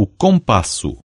o compasso.